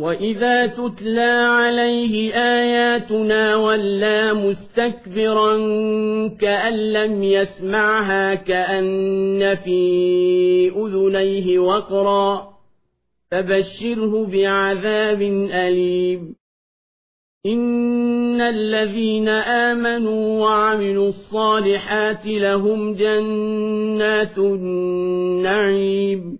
وإذا تتلى عليه آياتنا ولا مستكبرا كأن لم يسمعها كأن في أذنيه وقرا فبشره بعذاب أليم إن الذين آمنوا وعملوا الصالحات لهم جنات النعيم